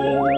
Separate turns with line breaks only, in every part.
Bye.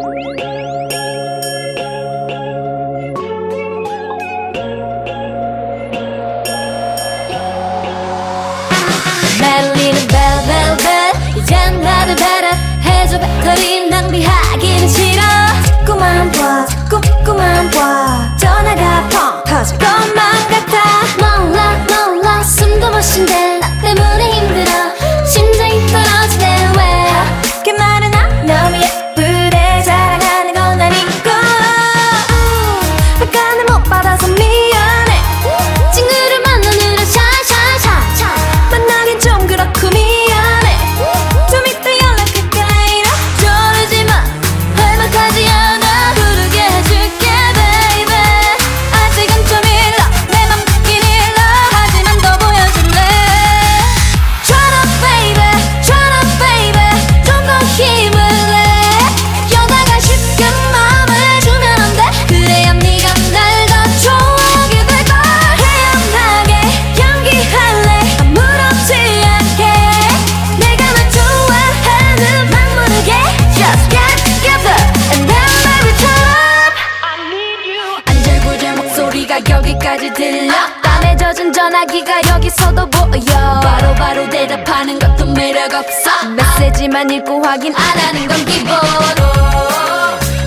매력 없어. 메시지만 읽고 확인 안 하는 건 기본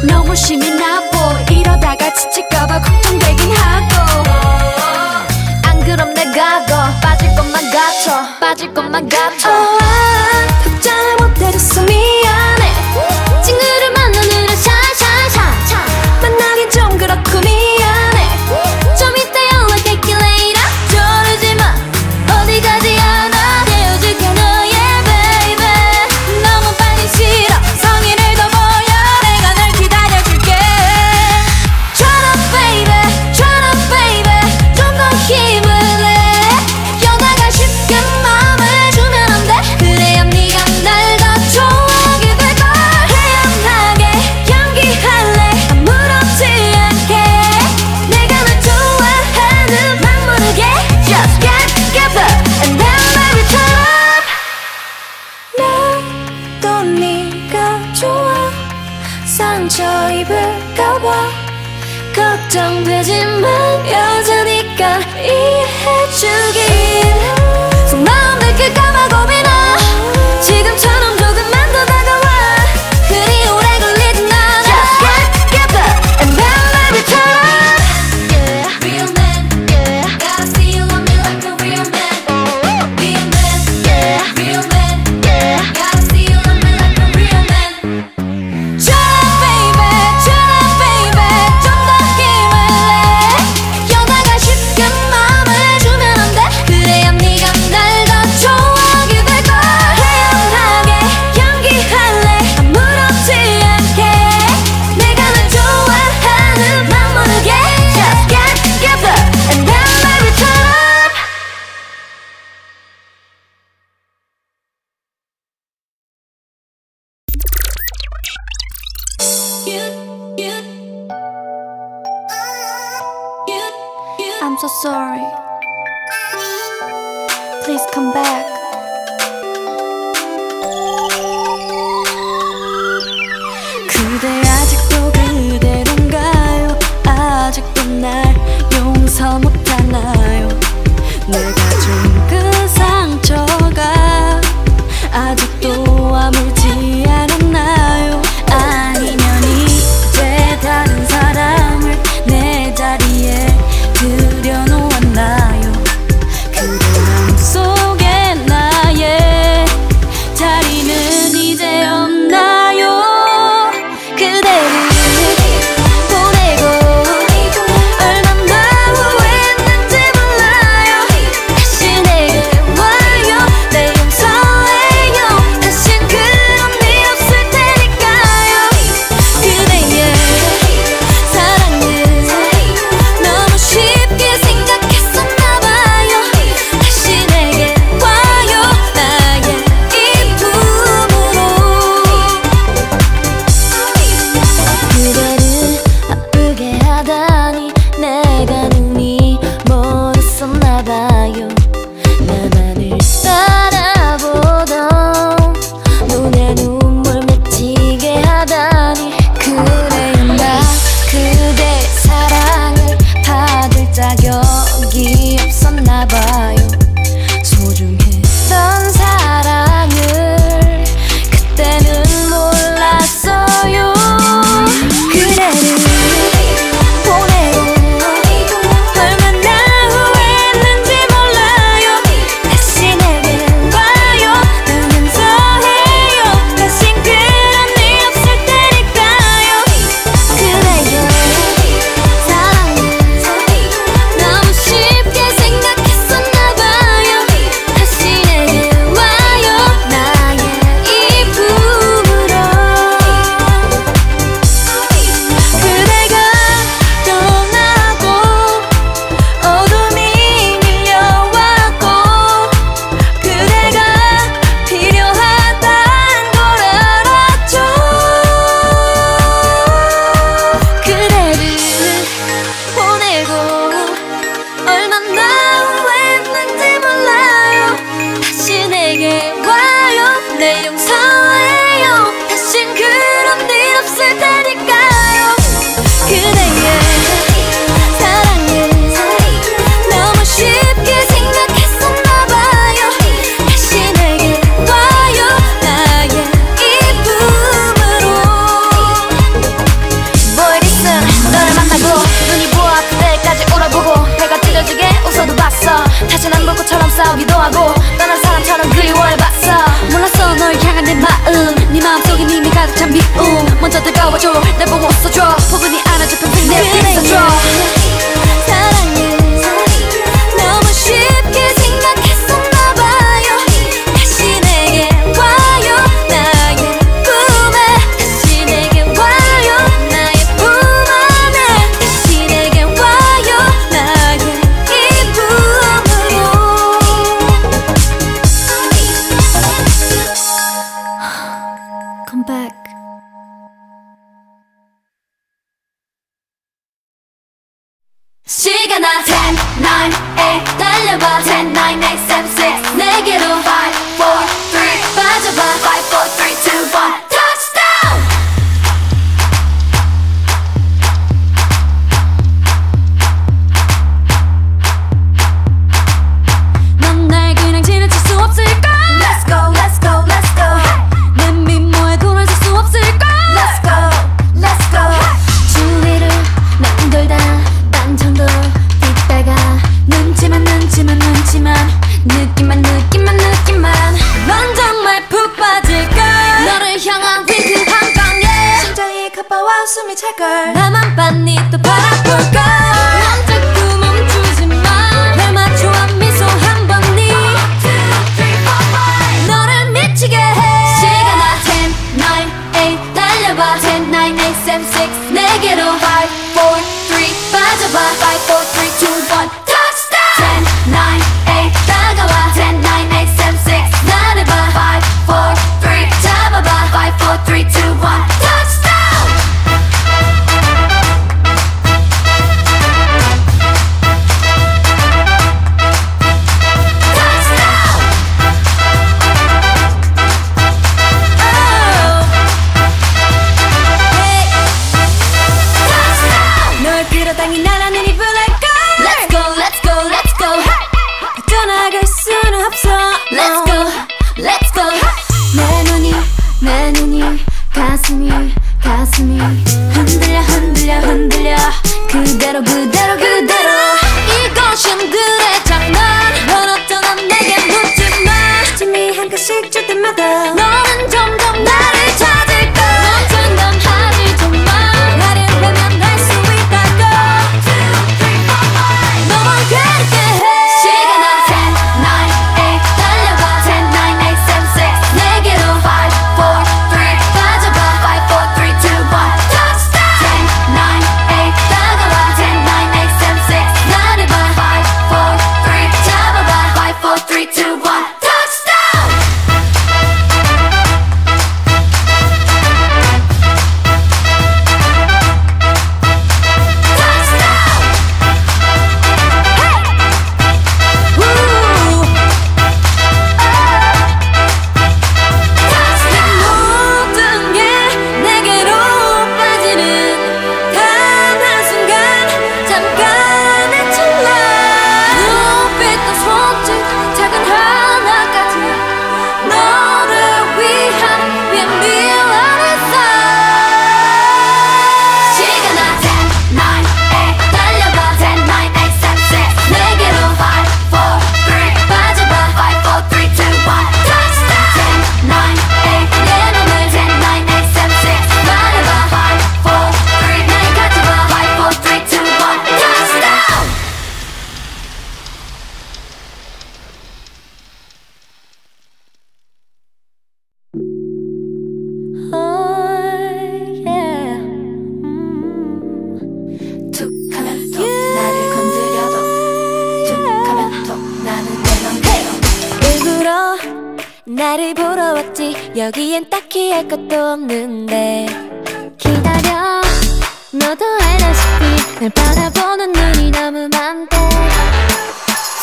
너무 심이 나고 이러다가 지칠까봐 걱정되긴 하고. 안 그럼 내가 더 빠질 것만 같아. 빠질 것만 같아. 어,
you.
I'm so sorry. Please come back.
그대 아직도 그대로인가요? 아직도 날 용서 못하나요? 내가
나와줘. 내 보고 써줘.
nine, eight, lullaby, ten.
가끔씩 주뜸하다
Ten, nine, eight 달려봐. Ten, nine, eight, seven, six. 내게로 Five, four, three. 가져봐. Five, four, three, two, one. Touchdown. Ten, nine, eight. 다가와. Ten, nine, eight, seven, six. 나를 Five, four, three. 잡아봐. Five, four, three, two, one. 없지 여기엔 딱히 할 것도 없는데 기다려. 너도 알다시피 날 바라보는 눈이 너무 많대.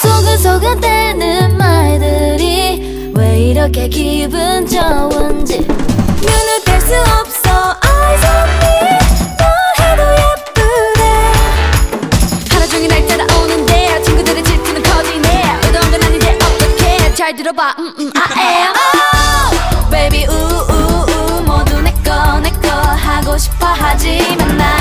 속은속은 떼는 말들이 왜 이렇게 기분 좋은지 눈을 뗄 수 없어. Eyes on me 너 해도 예쁘대.
하루 종일 날 따라오는데 아, 친구들의 질투는 커지네. 의도 없는 아닌데 어떡해. 잘 들어봐. 음, 음, 아, I
am
싶어 하지만 나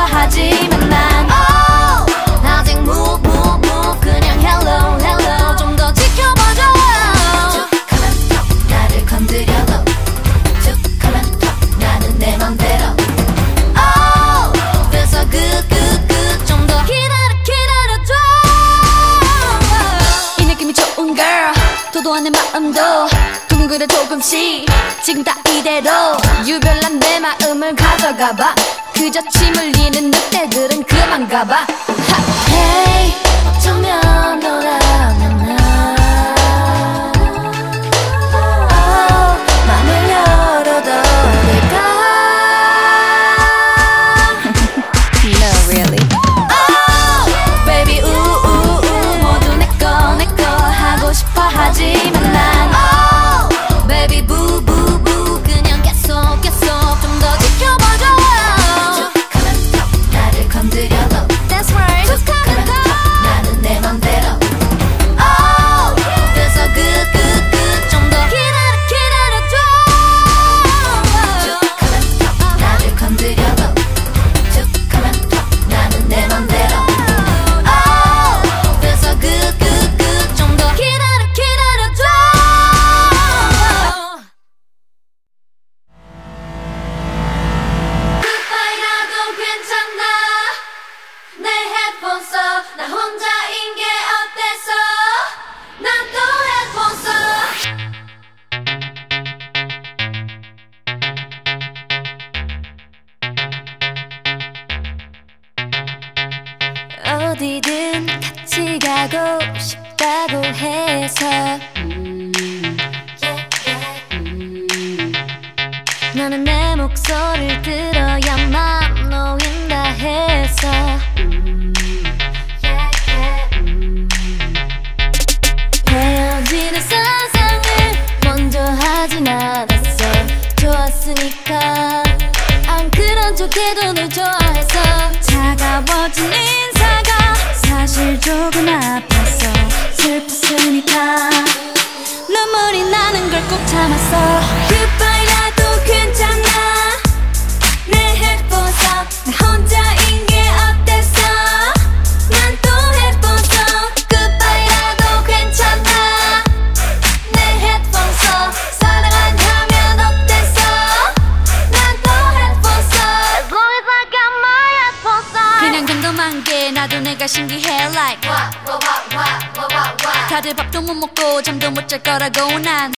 좋아하지만 난
oh! 아직 move move move 그냥 hello hello 좀 더 지켜봐줘. 조금만 턱 나를 건드려도 조금만 턱 나는 내 맘대로. Oh! oh! 그래서 그, 그, 그 굿굿굿 좀 더 기다려 기다려줘.
이 느낌이 좋은 girl 도도한 내 마음도 둥그래 조금씩 지금 다 이대로 유별난 내 마음을 가져가봐. 그저 침 흘리는 늑대들은 그만 가봐 하.
Hey 어쩌면 너라 나는 내 목소리를 들어야만 놓인다 해서. 헤어지는 상상을 먼저 하진 않았어. 좋았으니까. 안 그런 척해도 널 좋아해서.
차가워진
인사가 사실
조금 아팠어.
슬펐으니까.
눈물이 나는 걸 꼭 참았어. 어쩔 거라고 난